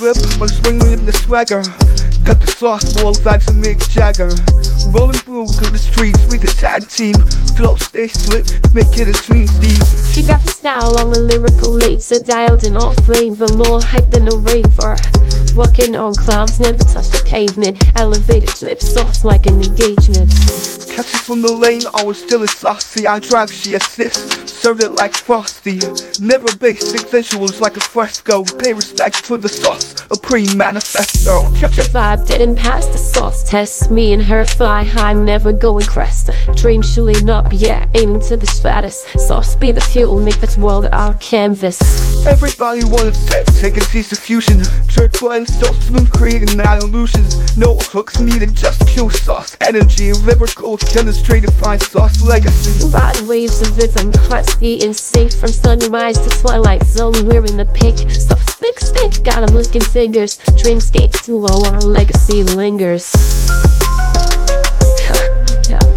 whip, I'm swinging in the swagger. Cut the sauce balls like some Mick Jagger. Rolling through the streets with the tag team. Flow stay slip, make it a dream deep. She got the style on the lyrical laser dialed in all flavor, more hype than a raver. Walking on clouds, never touch the pavement. Elevated slip, soft like an engagement. Catch it from the lane, always still is saucy. I drive, she assists. Serve it like frosty. Never basic visuals like a fresco. Pay respect for the sauce, a pre-manifesto. The vibe didn't pass the sauce test. Me and her fly high, never going crest. Dream shooting up, yeah, aiming to the stratus. Sauce be the fuel, make this world our canvas. Everybody wanna set, take a piece of fusion. Church blend, so smooth, creating nine illusions. No hooks needed, just pure sauce. Energy, lyrical chemistry, define sauce legacy. Ride waves of rhythm, hearts beating safe from sunrise to twilight zone. We're in the peak, sauce thick, thick, got 'em licking fingers. Dreamscape to low, our legacy lingers. Yeah.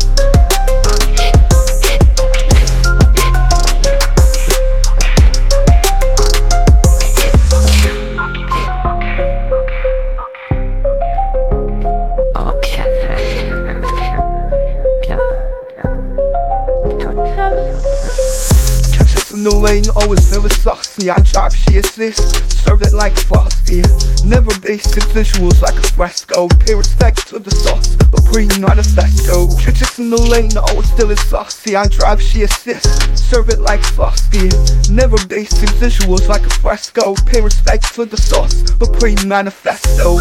In the lane, always never saucy. I drive, she assists. Serve it like frosty. Never basic visuals like a fresco. Pay respect to the sauce, a pre-manifesto. Catch us in the lane, always still is saucy. I drive, she assists. Serve it like frosty. Never basic visuals like a fresco. Pay respect to the sauce, but pre-manifesto.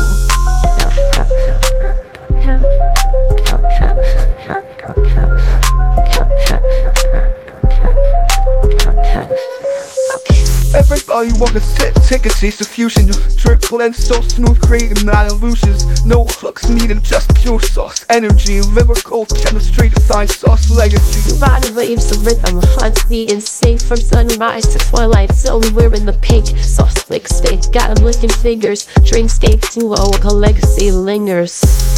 Everybody wanna sit, take a taste of fusion. Drip blend so smooth, creating nine illusions. No hooks needed, just pure sauce. Energy, lyrical chemistry, design sauce legacy. Ride waves of rhythm, hearts beating safe from sunrise to twilight zone. We're in the pink, sauce flick stick, got 'em licking fingers. Drink Dreamscape to low, a legacy lingers.